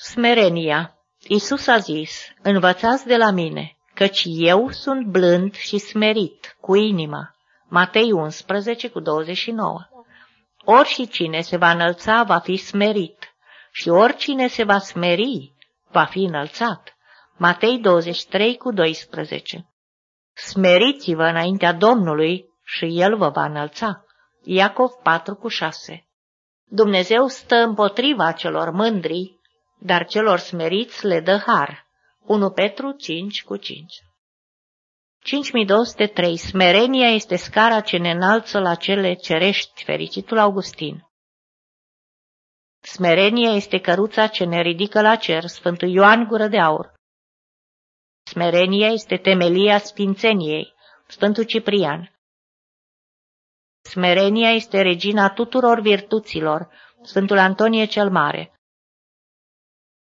Smerenia Isus a zis, învățați de la mine, căci eu sunt blând și smerit, cu inima. Matei 11 cu 29 Ori și cine se va înălța va fi smerit și oricine se va smeri va fi înălțat. Matei 23 cu 12 Smeriți-vă înaintea Domnului și El vă va înălța. Iacov 4 cu 6 Dumnezeu stă împotriva celor mândri dar celor smeriți le dă har. 1 Petru 5 cu 5 5203. Smerenia este scara ce ne înalță la cele cerești, fericitul Augustin. Smerenia este căruța ce ne ridică la cer, Sfântul Ioan Gură de Aur. Smerenia este temelia sfințeniei, Sfântul Ciprian. Smerenia este regina tuturor virtuților, Sfântul Antonie cel Mare.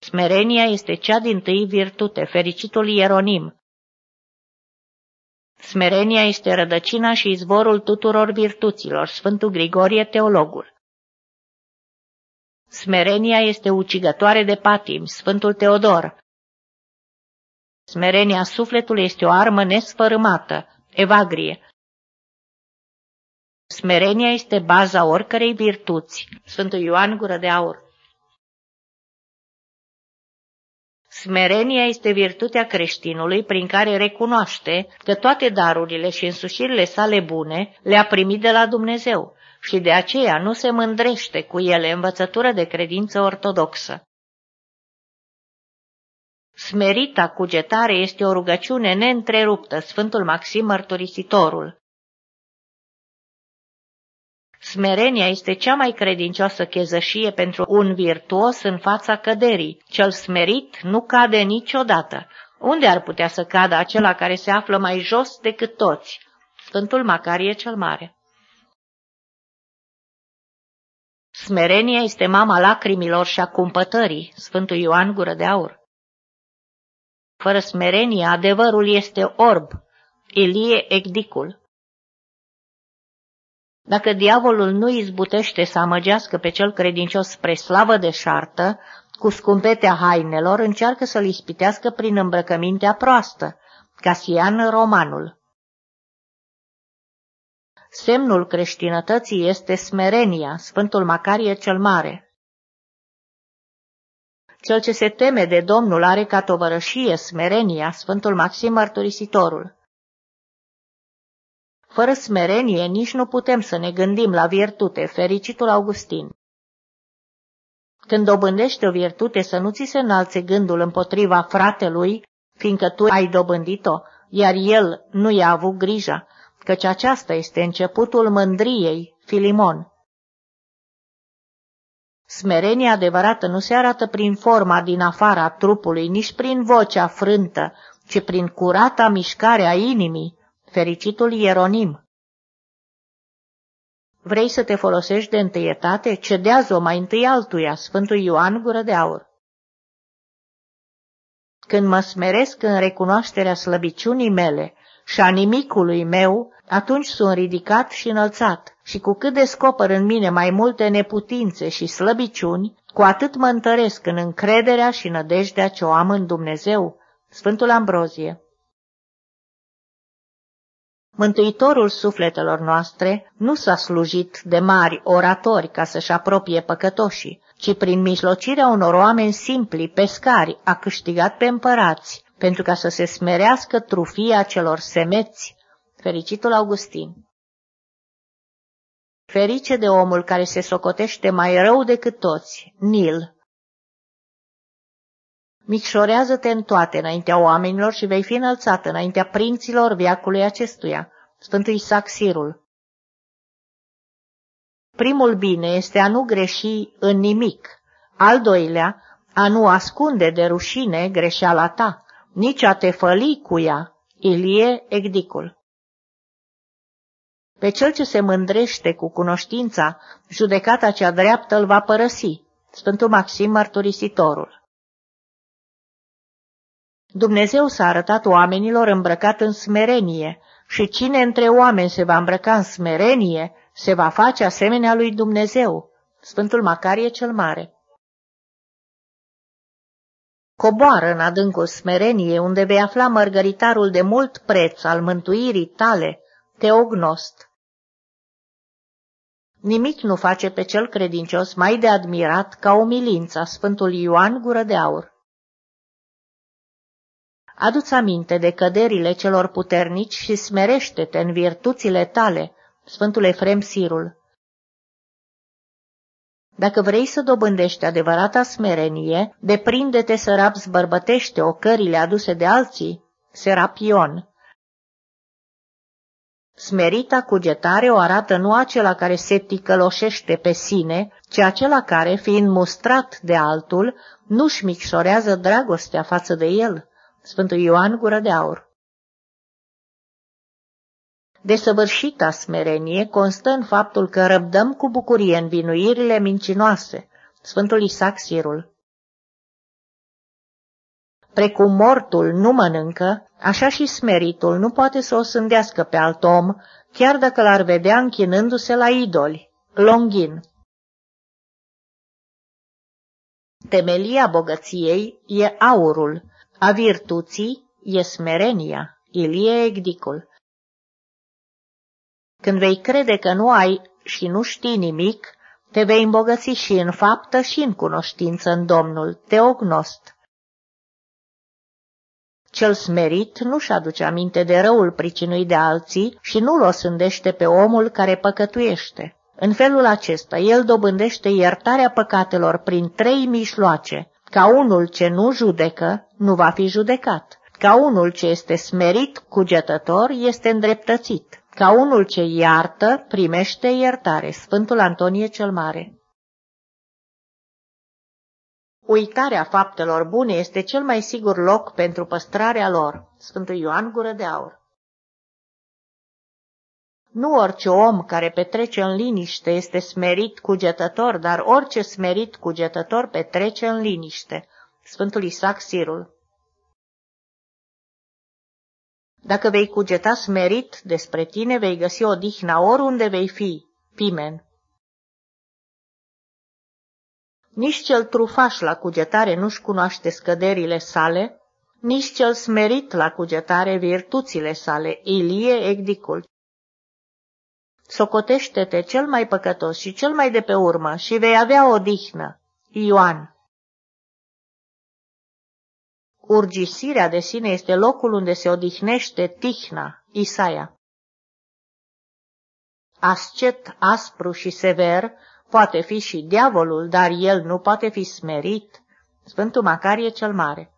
Smerenia este cea din tâi virtute, fericitul Ieronim. Smerenia este rădăcina și izvorul tuturor virtuților, Sfântul Grigorie Teologul. Smerenia este ucigătoare de patim, Sfântul Teodor. Smerenia sufletului este o armă nesfărâmată, Evagrie. Smerenia este baza oricărei virtuți, Sfântul Ioan Gură de Aur. Smerenia este virtutea creștinului prin care recunoaște că toate darurile și însușirile sale bune le-a primit de la Dumnezeu și de aceea nu se mândrește cu ele învățătură de credință ortodoxă. Smerita cugetare este o rugăciune neîntreruptă, Sfântul Maxim Mărturisitorul. Smerenia este cea mai credincioasă chezășie pentru un virtuos în fața căderii. Cel smerit nu cade niciodată. Unde ar putea să cadă acela care se află mai jos decât toți? Sfântul Macarie cel Mare. Smerenia este mama lacrimilor și a cumpătării, Sfântul Ioan Gură de Aur. Fără smerenie, adevărul este orb, Ilie Egdicul. Dacă diavolul nu izbutește să amăgească pe cel credincios spre slavă de șartă, cu scumpetea hainelor, încearcă să-l ispitească prin îmbrăcămintea proastă, Casian Romanul. Semnul creștinătății este smerenia, Sfântul Macarie cel Mare. Cel ce se teme de Domnul are ca tovărășie smerenia, Sfântul Maxim Mărturisitorul. Fără smerenie nici nu putem să ne gândim la virtute, fericitul Augustin. Când dobândești o virtute, să nu ți se înalțe gândul împotriva fratelui, fiindcă tu ai dobândit-o, iar el nu i-a avut grija, căci aceasta este începutul mândriei, Filimon. Smerenia adevărată nu se arată prin forma din afara trupului, nici prin vocea frântă, ci prin curata mișcare a inimii, fericitul Ieronim. Vrei să te folosești de întâietate? Cedează-o mai întâi altuia, Sfântul Ioan Gură de Aur. Când mă smeresc în recunoașterea slăbiciunii mele și a nimicului meu, atunci sunt ridicat și înălțat, și cu cât descoper în mine mai multe neputințe și slăbiciuni, cu atât mă întăresc în încrederea și nădejdea ce o am în Dumnezeu. Sfântul Ambrozie Mântuitorul sufletelor noastre nu s-a slujit de mari oratori ca să-și apropie păcătoșii, ci prin mijlocirea unor oameni simpli, pescari, a câștigat pe împărați, pentru ca să se smerească trufia celor semeți. Fericitul Augustin Ferice de omul care se socotește mai rău decât toți, Nil. Micșorează-te în toate înaintea oamenilor și vei fi înălțat înaintea prinților viacului acestuia. Sfântul Isaac Sirul Primul bine este a nu greși în nimic. Al doilea, a nu ascunde de rușine greșeala ta, nici a te făli cu ea. Ilie Egdicul Pe cel ce se mândrește cu cunoștința, judecata cea dreaptă îl va părăsi. Sfântul Maxim Mărturisitorul Dumnezeu s-a arătat oamenilor îmbrăcat în smerenie și cine între oameni se va îmbrăca în smerenie, se va face asemenea lui Dumnezeu. Sfântul Macarie cel Mare Coboară în adâncul smereniei, unde vei afla mărgăritarul de mult preț al mântuirii tale, teognost. Nimic nu face pe cel credincios mai de admirat ca umilința Sfântul Ioan Gură de Aur. Adu-ți aminte de căderile celor puternici și smerește-te în virtuțile tale, Sfântul Efrem Sirul. Dacă vrei să dobândești adevărata smerenie, deprinde-te să rabzi bărbătește ocările aduse de alții, Serapion. Smerita cugetare o arată nu acela care se ticăloșește pe sine, ci acela care, fiind mustrat de altul, nu-și micșorează dragostea față de el. Sfântul Ioan Gură de Aur Desăvârșita smerenie constă în faptul că răbdăm cu bucurie învinuirile mincinoase. Sfântul Isaac Sirul Precum mortul nu mănâncă, așa și smeritul nu poate să o sândească pe alt om, chiar dacă l-ar vedea închinându-se la idoli. Longin Temelia bogăției e aurul, a virtuții e smerenia. Ilie Egdicul Când vei crede că nu ai și nu știi nimic, te vei îmbogăți și în faptă și în cunoștință în Domnul, teognost. Cel smerit nu-și aduce aminte de răul pricinuit de alții și nu-l osândește pe omul care păcătuiește. În felul acesta, el dobândește iertarea păcatelor prin trei mișloace, ca unul ce nu judecă, nu va fi judecat. Ca unul ce este smerit, cugetător, este îndreptățit. Ca unul ce iartă, primește iertare. Sfântul Antonie cel Mare Uitarea faptelor bune este cel mai sigur loc pentru păstrarea lor. Sfântul Ioan Gură de Aur nu orice om care petrece în liniște este smerit cugetător, dar orice smerit cugetător petrece în liniște. Sfântul Isaac Sirul Dacă vei cugeta smerit despre tine, vei găsi o dihna oriunde vei fi. Pimen Nici cel trufaș la cugetare nu-și cunoaște scăderile sale, nici cel smerit la cugetare virtuțile sale. Ilie Egdicul Socotește-te cel mai păcătos și cel mai de pe urmă și vei avea o dihnă. Ioan Urgisirea de sine este locul unde se odihnește tihna, Isaia. Ascet aspru și sever poate fi și diavolul, dar el nu poate fi smerit. Sfântul Macarie cel Mare.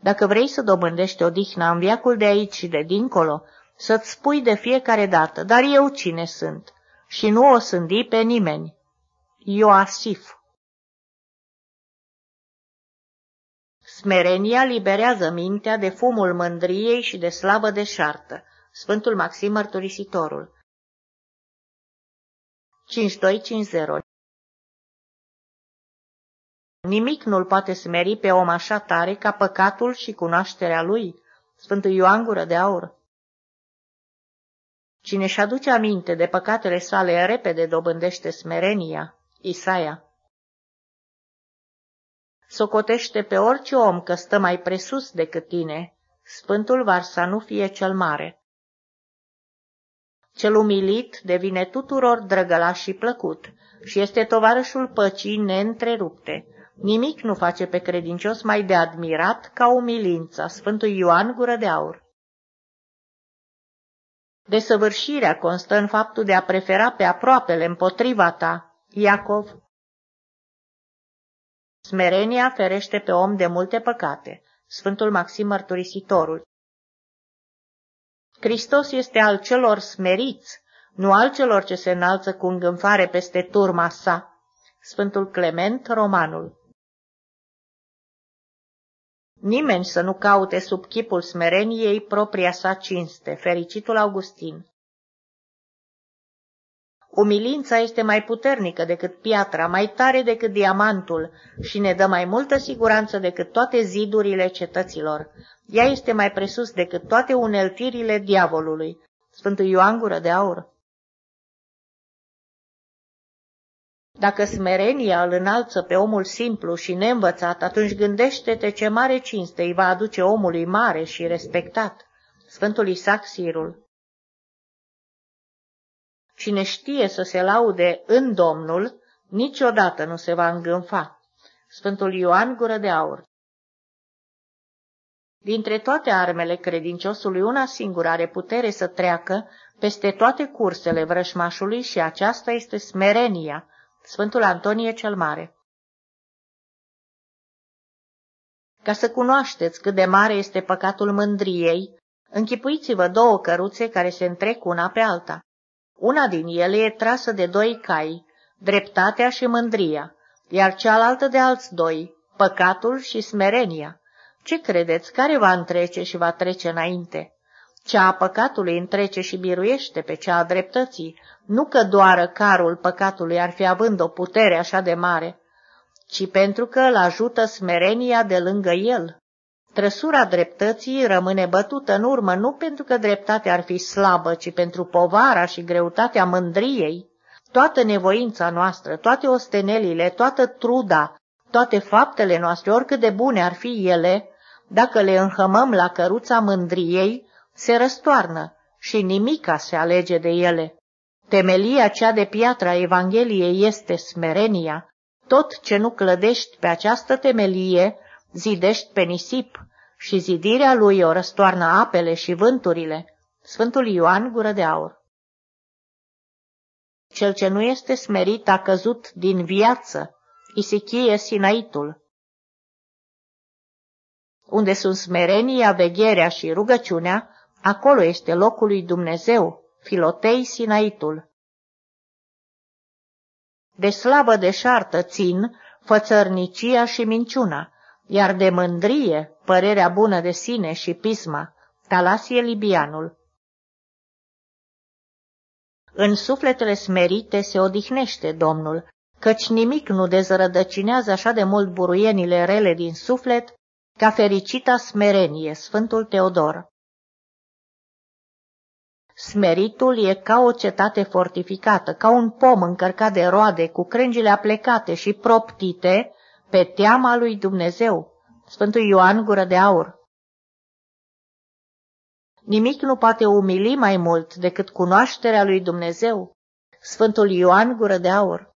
Dacă vrei să dobândești odihna în viacul de aici și de dincolo, să-ți spui de fiecare dată, dar eu cine sunt? Și nu o sândi pe nimeni. Ioasif Smerenia liberează mintea de fumul mândriei și de slavă deșartă. Sfântul Maxim Mărturisitorul 5250 Nimic nu-l poate smeri pe om așa tare ca păcatul și cunoașterea lui. Sfântul Ioan Gură de Aur Cine își aduce aminte de păcatele sale repede dobândește smerenia. Isaia Socotește pe orice om că stă mai presus decât tine, Sfântul var să nu fie cel mare. Cel umilit devine tuturor drăgălaș și plăcut și este tovarășul păcii neîntrerupte. Nimic nu face pe credincios mai de admirat ca umilința, Sfântul Ioan Gură de Aur. Desăvârșirea constă în faptul de a prefera pe aproapele împotriva ta, Iacov. Smerenia ferește pe om de multe păcate, Sfântul Maxim Mărturisitorul. Hristos este al celor smeriți, nu al celor ce se înalță cu îngânfare peste turma sa, Sfântul Clement Romanul. Nimeni să nu caute sub chipul smereniei propria sa cinste, fericitul Augustin. Umilința este mai puternică decât piatra, mai tare decât diamantul și ne dă mai multă siguranță decât toate zidurile cetăților. Ea este mai presus decât toate uneltirile diavolului. Sfântul Ioan Gură de Aur Dacă smerenia îl înalță pe omul simplu și neînvățat, atunci gândește-te ce mare cinste îi va aduce omului mare și respectat. Sfântul Isaac Sirul Cine știe să se laude în Domnul, niciodată nu se va îngânfa. Sfântul Ioan Gură de Aur Dintre toate armele credinciosului, una singură are putere să treacă peste toate cursele vrășmașului și aceasta este smerenia, Sfântul Antonie cel Mare. Ca să cunoașteți cât de mare este păcatul mândriei, închipuiți-vă două căruțe care se întrec una pe alta. Una din ele e trasă de doi cai, dreptatea și mândria, iar cealaltă de alți doi, păcatul și smerenia. Ce credeți, care va întrece și va trece înainte? Cea a păcatului întrece și biruiește pe cea a dreptății, nu că doar carul păcatului ar fi având o putere așa de mare, ci pentru că îl ajută smerenia de lângă el. Trăsura dreptății rămâne bătută în urmă nu pentru că dreptatea ar fi slabă, ci pentru povara și greutatea mândriei. Toată nevoința noastră, toate ostenelile, toată truda, toate faptele noastre, oricât de bune ar fi ele, dacă le înhămăm la căruța mândriei, se răstoarnă și nimica se alege de ele. Temelia cea de piatra Evangheliei este smerenia. Tot ce nu clădești pe această temelie, zidești pe nisip și zidirea lui o răstoarnă apele și vânturile. Sfântul Ioan Gură de Aur Cel ce nu este smerit a căzut din viață, isichie sinaitul. Unde sunt smerenia, vegherea și rugăciunea, acolo este locul lui Dumnezeu, Filotei Sinaitul. De slavă deșartă țin fățărnicia și minciuna, iar de mândrie părerea bună de sine și pisma, Talasie Libianul. În sufletele smerite se odihnește Domnul, căci nimic nu dezrădăcinează așa de mult buruienile rele din suflet ca fericita smerenie, Sfântul Teodor. Smeritul e ca o cetate fortificată, ca un pom încărcat de roade, cu crengile aplecate și proptite pe teama lui Dumnezeu. Sfântul Ioan Gură de Aur Nimic nu poate umili mai mult decât cunoașterea lui Dumnezeu. Sfântul Ioan Gură de Aur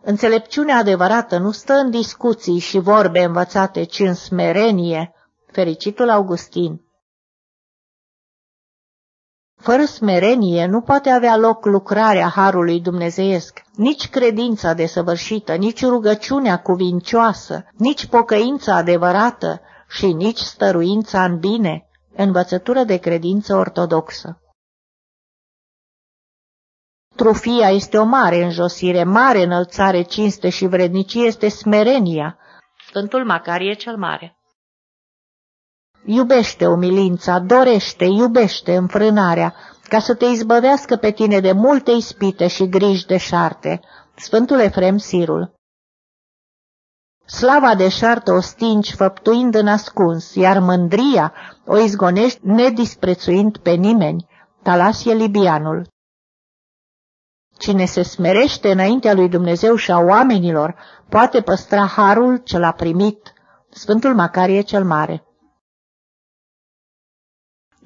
Înțelepciunea adevărată nu stă în discuții și vorbe învățate, ci în smerenie. Fericitul Augustin fără smerenie nu poate avea loc lucrarea Harului Dumnezeiesc, nici credința desăvârșită, nici rugăciunea cuvincioasă, nici pocăința adevărată și nici stăruința în bine, învățătură de credință ortodoxă. Trufia este o mare înjosire, mare înălțare, cinste și vrednicie este smerenia. Sfântul Macarie cel Mare Iubește umilința, dorește, iubește înfrânarea, ca să te izbăvească pe tine de multe ispite și griji de șarte. Sfântul Efrem Sirul Slava de șartă o stingi făptuind în ascuns, iar mândria o izgonești nedisprețuind pe nimeni. Talasie Libianul Cine se smerește înaintea lui Dumnezeu și a oamenilor, poate păstra harul ce l-a primit. Sfântul Macarie cel Mare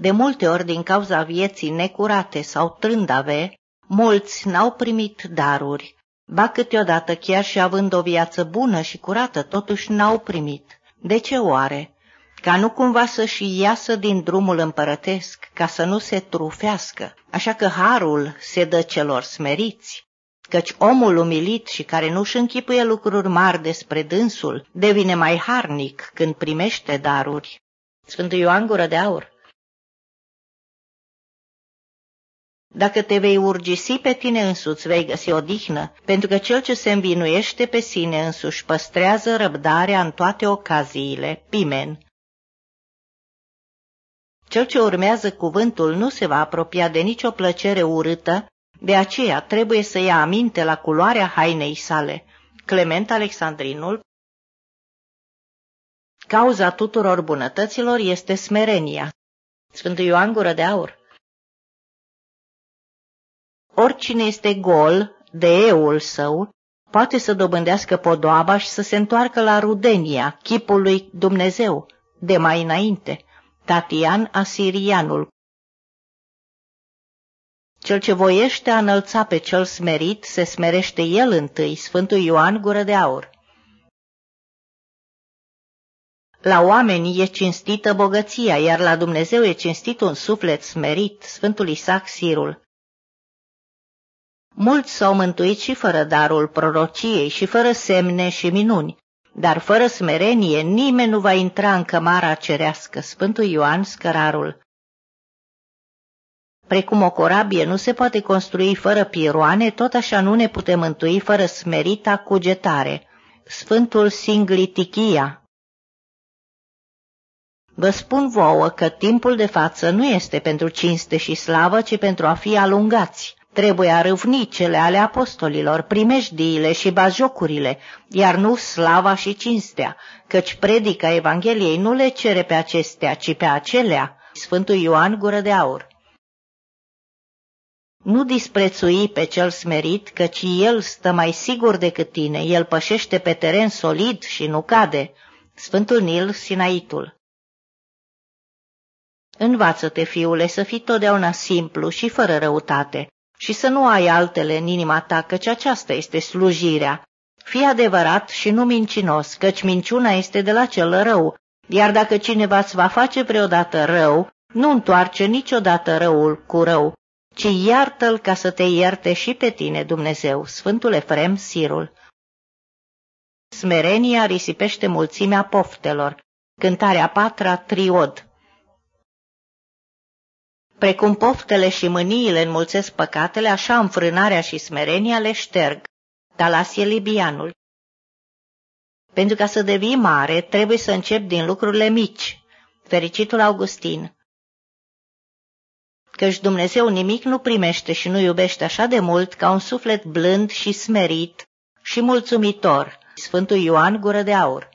de multe ori, din cauza vieții necurate sau trândave, mulți n-au primit daruri, ba câteodată chiar și având o viață bună și curată, totuși n-au primit. De ce oare? Ca nu cumva să-și iasă din drumul împărătesc, ca să nu se trufească, așa că harul se dă celor smeriți, căci omul umilit și care nu-și închipuie lucruri mari despre dânsul devine mai harnic când primește daruri. Sfântul Ioan Gură de Aur Dacă te vei urgisi pe tine însuți, vei găsi odihnă, pentru că cel ce se învinuiește pe sine însuși păstrează răbdarea în toate ocaziile. Pimen. Cel ce urmează cuvântul nu se va apropia de nicio plăcere urâtă, de aceea trebuie să ia aminte la culoarea hainei sale. Clement Alexandrinul Cauza tuturor bunătăților este smerenia. Sfântul Ioan Gură de Aur Oricine este gol de eul său, poate să dobândească podoaba și să se întoarcă la Rudenia, chipul lui Dumnezeu, de mai înainte, Tatian Asirianul. Cel ce voiește a înălța pe cel smerit, se smerește el întâi, Sfântul Ioan Gură de Aur. La oameni e cinstită bogăția, iar la Dumnezeu e cinstit un suflet smerit, Sfântul Isaac Sirul. Mulți s-au mântuit și fără darul prorociei și fără semne și minuni, dar fără smerenie nimeni nu va intra în cămara cerească, Sfântul Ioan Scărarul. Precum o corabie nu se poate construi fără piroane, tot așa nu ne putem mântui fără smerita cugetare. Sfântul Singlitichia Vă spun vouă că timpul de față nu este pentru cinste și slavă, ci pentru a fi alungați. Trebuie a râvni cele ale apostolilor, primejdiile și bajocurile, iar nu slava și cinstea, căci predica Evangheliei nu le cere pe acestea, ci pe acelea. Sfântul Ioan Gură de Aur Nu disprețui pe cel smerit, căci el stă mai sigur decât tine, el pășește pe teren solid și nu cade. Sfântul Nil Sinaitul Învață-te, fiule, să fii totdeauna simplu și fără răutate și să nu ai altele în inima ta, căci aceasta este slujirea. Fii adevărat și nu mincinos, căci minciuna este de la cel rău, iar dacă cineva îți va face vreodată rău, nu întoarce niciodată răul cu rău, ci iartă-l ca să te ierte și pe tine, Dumnezeu, Sfântul Efrem Sirul. Smerenia risipește mulțimea poftelor. Cântarea patra, triod. Precum poftele și mâniile înmulțesc păcatele, așa înfrânarea și smerenia le șterg. Talasie Libianul Pentru ca să devii mare, trebuie să începi din lucrurile mici. Fericitul Augustin Căci Dumnezeu nimic nu primește și nu iubește așa de mult ca un suflet blând și smerit și mulțumitor. Sfântul Ioan Gură de Aur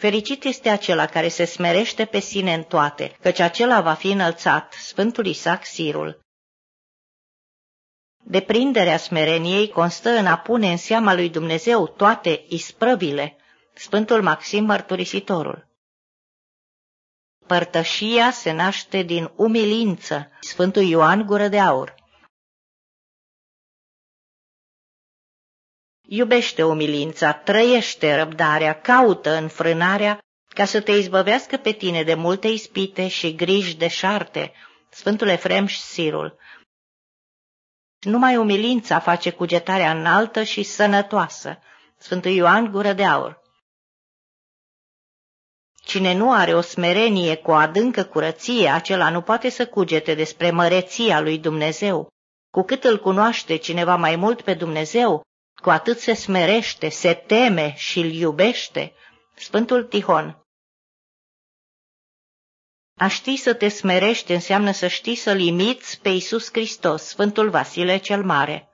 Fericit este acela care se smerește pe sine în toate, căci acela va fi înălțat, Sfântul Isaac Sirul. Deprinderea smereniei constă în a pune în seama lui Dumnezeu toate isprăvile, Sfântul Maxim Mărturisitorul. Părtășia se naște din umilință, Sfântul Ioan Gură de Aur. Iubește umilința, trăiește răbdarea, caută înfrânarea, ca să te izbăvească pe tine de multe ispite și griji de șarte, Sfântul Efrem și Sirul. Numai umilința face cugetarea înaltă și sănătoasă, Sfântul Ioan Gură de Aur. Cine nu are o smerenie cu o adâncă curăție, acela nu poate să cugete despre măreția lui Dumnezeu. Cu cât îl cunoaște cineva mai mult pe Dumnezeu, cu atât se smerește, se teme și îl iubește. Sfântul Tihon A ști să te smerești înseamnă să știi să limiți pe Iisus Hristos, Sfântul Vasile cel Mare.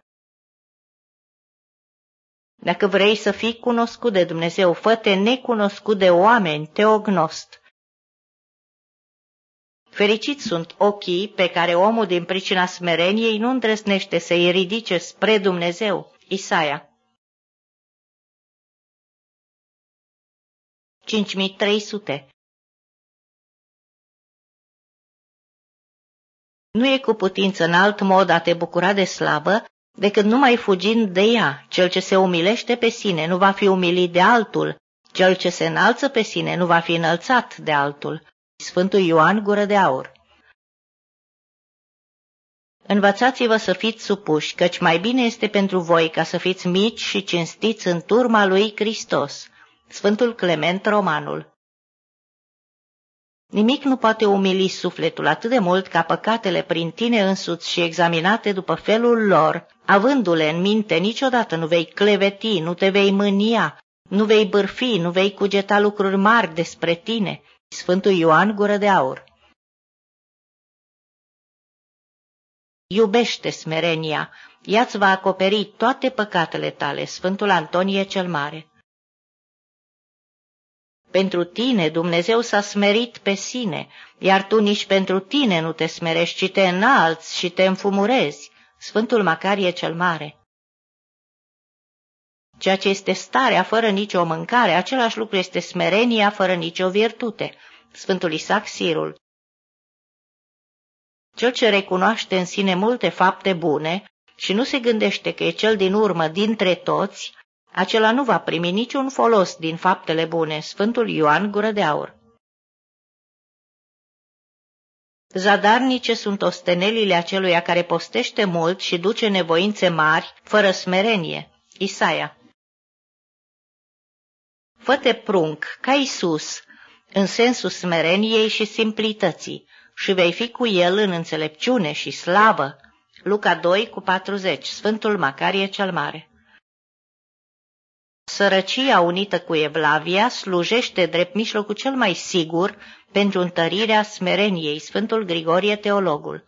Dacă vrei să fii cunoscut de Dumnezeu, fă-te necunoscut de oameni, teognost. Fericiți sunt ochii pe care omul din pricina smereniei nu îndrăsnește să-i ridice spre Dumnezeu, Isaia 5300 Nu e cu putință în alt mod a te bucura de slavă decât numai fugind de ea. Cel ce se umilește pe sine nu va fi umilit de altul, cel ce se înalță pe sine nu va fi înălțat de altul. Sfântul Ioan Gură de Aur Învățați-vă să fiți supuși, căci mai bine este pentru voi ca să fiți mici și cinstiți în turma lui Hristos. Sfântul Clement Romanul Nimic nu poate umili sufletul atât de mult ca păcatele prin tine însuți și examinate după felul lor, avându-le în minte, niciodată nu vei cleveti, nu te vei mânia, nu vei bârfi, nu vei cugeta lucruri mari despre tine. Sfântul Ioan Gură de Aur Iubește smerenia, ea-ți va acoperi toate păcatele tale, Sfântul Antonie cel Mare. Pentru tine Dumnezeu s-a smerit pe sine, iar tu nici pentru tine nu te smerești, ci te înalți și te înfumurezi, Sfântul Macarie cel Mare. Ceea ce este starea fără nicio mâncare, același lucru este smerenia fără nicio virtute. Sfântul Isaac Sirul. Cel ce recunoaște în sine multe fapte bune și nu se gândește că e cel din urmă dintre toți, acela nu va primi niciun folos din faptele bune. Sfântul Ioan Gură de Aur. Zadarnice sunt ostenelile aceluia care postește mult și duce nevoințe mari, fără smerenie. Isaia Fă-te prunc, ca Isus, în sensul smereniei și simplității, și vei fi cu el în înțelepciune și slavă. Luca 2 cu 40, Sfântul Macarie cel Mare Sărăcia unită cu evlavia slujește drept mijlocul cel mai sigur pentru întărirea smereniei, Sfântul Grigorie Teologul.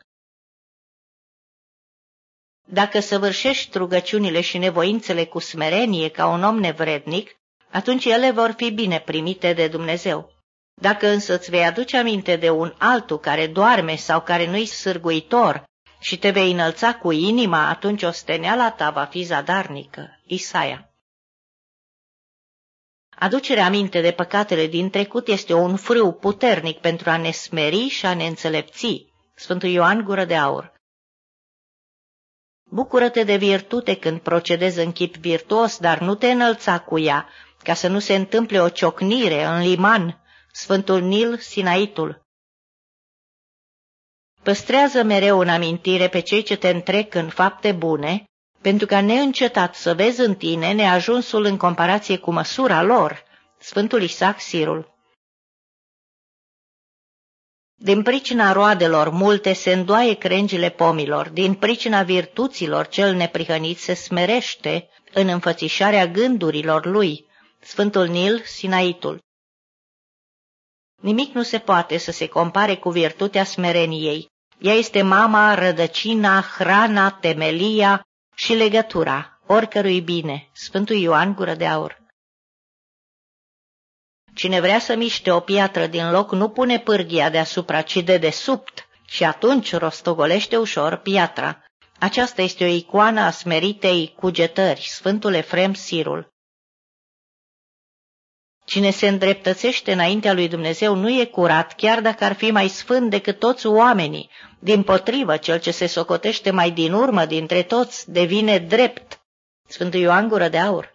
Dacă săvârșești rugăciunile și nevoințele cu smerenie ca un om nevrednic, atunci ele vor fi bine primite de Dumnezeu. Dacă însă îți vei aduce aminte de un altul care doarme sau care nu-i sârguitor și te vei înălța cu inima, atunci osteneala ta va fi zadarnică. Isaia Aducerea aminte de păcatele din trecut este un frâu puternic pentru a ne smeri și a ne înțelepți. Sfântul Ioan Gură de Aur Bucură-te de virtute când procedezi în chip virtuos, dar nu te înălța cu ea, ca să nu se întâmple o ciocnire în liman. Sfântul Nil Sinaitul Păstrează mereu în amintire pe cei ce te întrec în fapte bune pentru ca neîncetat să vezi în tine neajunsul în comparație cu măsura lor, Sfântul Isaac Sirul. Din pricina roadelor multe se îndoaie crengile pomilor, din pricina virtuților cel neprihănit se smerește în înfățișarea gândurilor lui, Sfântul Nil Sinaitul. Nimic nu se poate să se compare cu virtutea smereniei. Ea este mama, rădăcina, hrana, temelia, și legătura oricărui bine, Sfântul Ioan Gură de Aur. Cine vrea să miște o piatră din loc nu pune pârghia deasupra, ci de desubt și atunci rostogolește ușor piatra. Aceasta este o icoană a smeritei cugetări, Sfântul Efrem Sirul. Cine se îndreptățește înaintea lui Dumnezeu nu e curat, chiar dacă ar fi mai sfânt decât toți oamenii. Din potrivă, cel ce se socotește mai din urmă dintre toți devine drept. Sfântul Ioan Gură de Aur.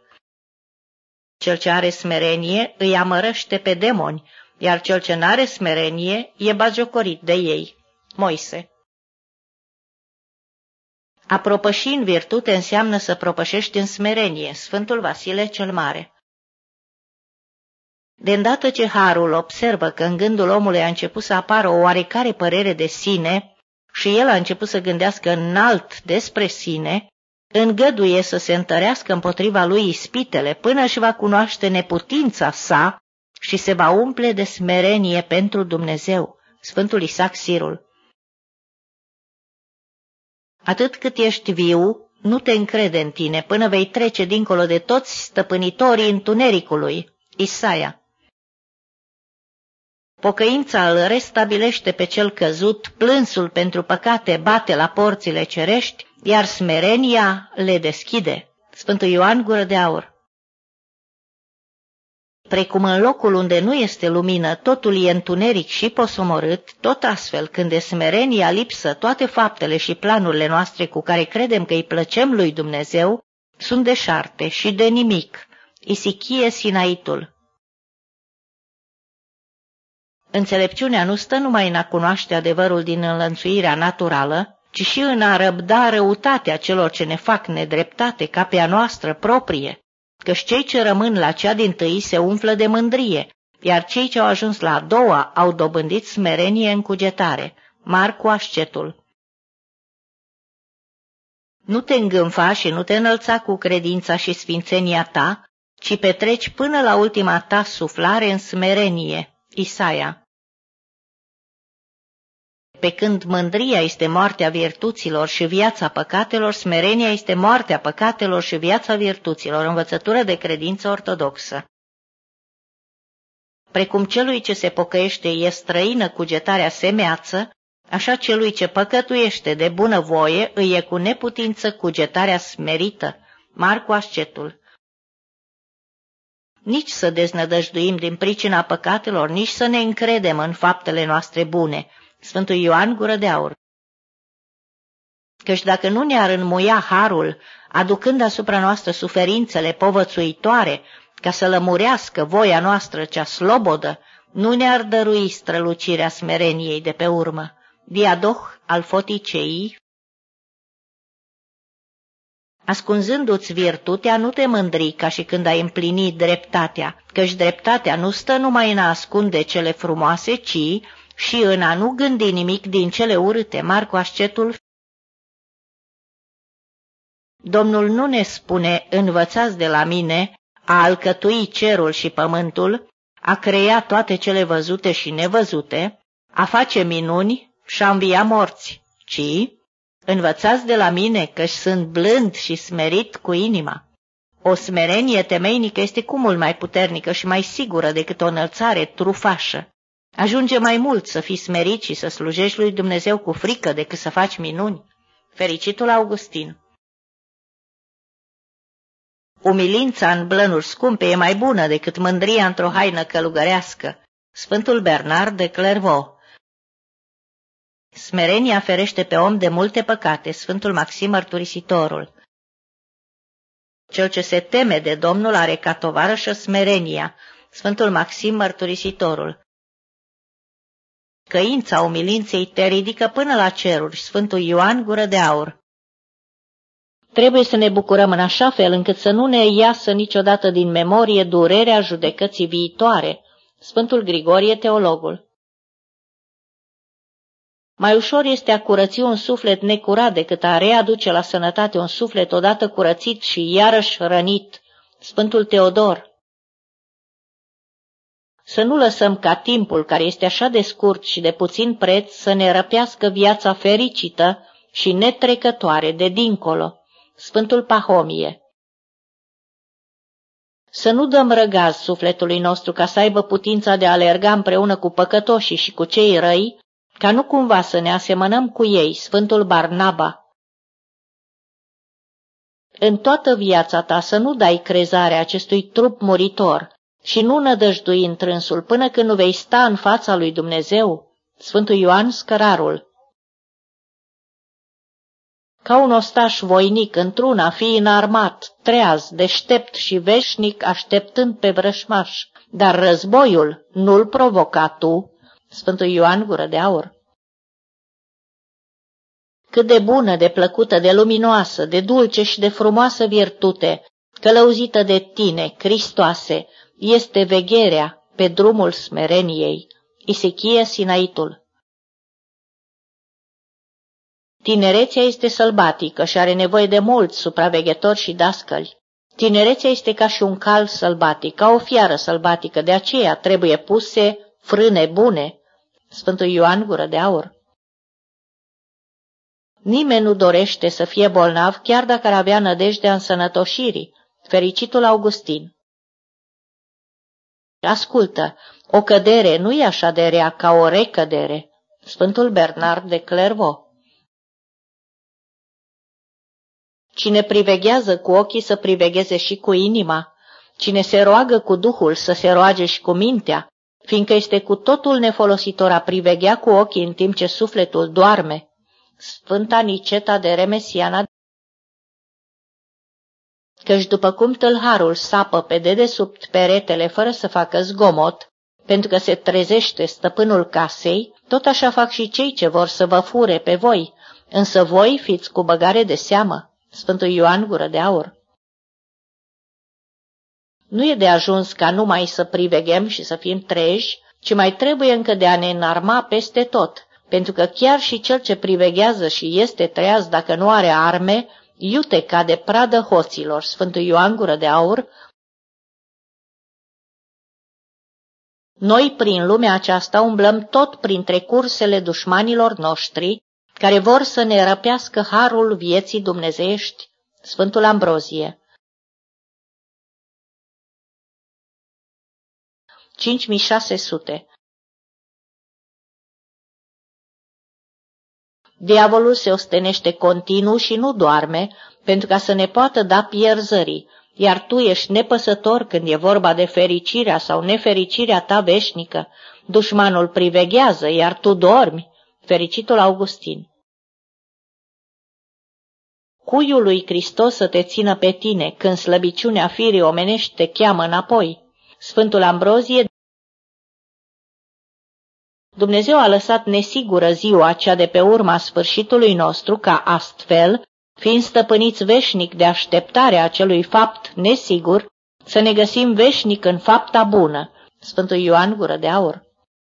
Cel ce are smerenie îi amărăște pe demoni, iar cel ce n-are smerenie e bagiocorit de ei. Moise A propăși în virtute înseamnă să propășești în smerenie, Sfântul Vasile cel Mare. De îndată ce Harul observă că în gândul omului a început să apară o oarecare părere de sine și el a început să gândească înalt despre sine, îngăduie să se întărească împotriva lui ispitele până și va cunoaște neputința sa și se va umple de smerenie pentru Dumnezeu. Sfântul Isaac Sirul Atât cât ești viu, nu te încrede în tine până vei trece dincolo de toți stăpânitorii întunericului. Isaia Pocăința îl restabilește pe cel căzut, plânsul pentru păcate bate la porțile cerești, iar smerenia le deschide. Sfântul Ioan Gură de Aur Precum în locul unde nu este lumină, totul e întuneric și posomorât, tot astfel, când de smerenia lipsă toate faptele și planurile noastre cu care credem că îi plăcem lui Dumnezeu, sunt deșarte și de nimic. Isichie Sinaitul Înțelepciunea nu stă numai în a cunoaște adevărul din înlănțuirea naturală, ci și în a răbda răutatea celor ce ne fac nedreptate ca pe a noastră proprie, căci cei ce rămân la cea din tâi se umflă de mândrie, iar cei ce au ajuns la a doua au dobândit smerenie în cugetare. Marcu Ascetul Nu te îngânfa și nu te înălța cu credința și sfințenia ta, ci petreci până la ultima ta suflare în smerenie. Isaia pe când mândria este moartea virtuților și viața păcatelor, smerenia este moartea păcatelor și viața virtuților, învățătură de credință ortodoxă. Precum celui ce se pocăiește e străină cugetarea semeață, așa celui ce păcătuiește de bună voie îi e cu neputință cugetarea smerită. Marcu Ascetul Nici să deznădăjduim din pricina păcatelor, nici să ne încredem în faptele noastre bune. Sfântul Ioan Gură de Aur Căci dacă nu ne-ar înmuia harul, aducând asupra noastră suferințele povățuitoare, ca să lămurească voia noastră cea slobodă, nu ne-ar dărui strălucirea smereniei de pe urmă. Diadoh al foticei Ascunzându-ți virtutea, nu te mândri ca și când ai împlinit dreptatea, căci dreptatea nu stă numai în a ascunde cele frumoase, ci și în a nu gândi nimic din cele urâte. Marcu Ascetul Domnul nu ne spune, învățați de la mine, a alcătui cerul și pământul, a crea toate cele văzute și nevăzute, a face minuni și a învia morți, ci învățați de la mine că sunt blând și smerit cu inima. O smerenie temeinică este cu mult mai puternică și mai sigură decât o înălțare trufașă. Ajunge mai mult să fii smerit și să slujești lui Dumnezeu cu frică decât să faci minuni. Fericitul Augustin Umilința în blănuri scumpe e mai bună decât mândria într-o haină călugărească. Sfântul Bernard de Clairvaux Smerenia ferește pe om de multe păcate, Sfântul Maxim Mărturisitorul. Cel ce se teme de Domnul are ca tovarășă smerenia, Sfântul Maxim Mărturisitorul. Căința umilinței te ridică până la ceruri, Sfântul Ioan Gură de Aur. Trebuie să ne bucurăm în așa fel încât să nu ne iasă niciodată din memorie durerea judecății viitoare. Sfântul Grigorie, teologul. Mai ușor este a curăți un suflet necurat decât a readuce la sănătate un suflet odată curățit și iarăși rănit. Sfântul Teodor. Să nu lăsăm ca timpul, care este așa de scurt și de puțin preț, să ne răpească viața fericită și netrecătoare de dincolo. Sfântul Pahomie Să nu dăm răgaz sufletului nostru ca să aibă putința de a alerga împreună cu păcătoșii și cu cei răi, ca nu cumva să ne asemănăm cu ei, Sfântul Barnaba. În toată viața ta să nu dai crezare acestui trup muritor și nu nădăjdui întrânsul până când nu vei sta în fața lui Dumnezeu. Sfântul Ioan Scărarul ca un ostaș voinic într-una, fi înarmat, treaz, deștept și veșnic așteptând pe vrășmaș. Dar războiul nu-l provoca tu, Sfântul Ioan Gură de Aur. Cât de bună, de plăcută, de luminoasă, de dulce și de frumoasă virtute, călăuzită de tine, Cristoase, este vegherea pe drumul smereniei. Isichie Sinaitul Tinerețea este sălbatică și are nevoie de mulți supraveghetori și dascăli. Tinerețea este ca și un cal sălbatic, ca o fiară sălbatică, de aceea trebuie puse frâne bune. Sfântul Ioan Gură de Aur Nimeni nu dorește să fie bolnav, chiar dacă ar avea nădejdea însănătoșirii. Fericitul Augustin Ascultă, o cădere nu e așa de rea ca o recădere. Sfântul Bernard de Clairvaux Cine priveghează cu ochii să privegheze și cu inima, cine se roagă cu Duhul să se roage și cu mintea, fiindcă este cu totul nefolositor a priveghea cu ochii în timp ce sufletul doarme. Sfânta Niceta de Remesiana Căci după cum tâlharul sapă pe dedesubt peretele fără să facă zgomot, pentru că se trezește stăpânul casei, tot așa fac și cei ce vor să vă fure pe voi, însă voi fiți cu băgare de seamă. Sfântul Ioan Gură de Aur. Nu e de ajuns ca numai să priveghem și să fim treji, ci mai trebuie încă de a ne înarma peste tot, pentru că chiar și cel ce priveghează și este treaz dacă nu are arme, iute ca de pradă hoților, Sfântul Ioan Gură de Aur, Noi prin lumea aceasta umblăm tot printre cursele dușmanilor noștri, care vor să ne răpească harul vieții dumnezeiești, Sfântul Ambrozie. 5600 Diavolul se ostenește continuu și nu doarme, pentru ca să ne poată da pierzării, iar tu ești nepăsător când e vorba de fericirea sau nefericirea ta veșnică. Dușmanul priveghează, iar tu dormi. Fericitul Augustin Cuiul lui Hristos să te țină pe tine când slăbiciunea firii omenești te cheamă înapoi. Sfântul Ambrozie Dumnezeu a lăsat nesigură ziua cea de pe urma sfârșitului nostru, ca astfel, fiind stăpâniți veșnic de așteptarea acelui fapt nesigur, să ne găsim veșnic în fapta bună. Sfântul Ioan Gură de Aur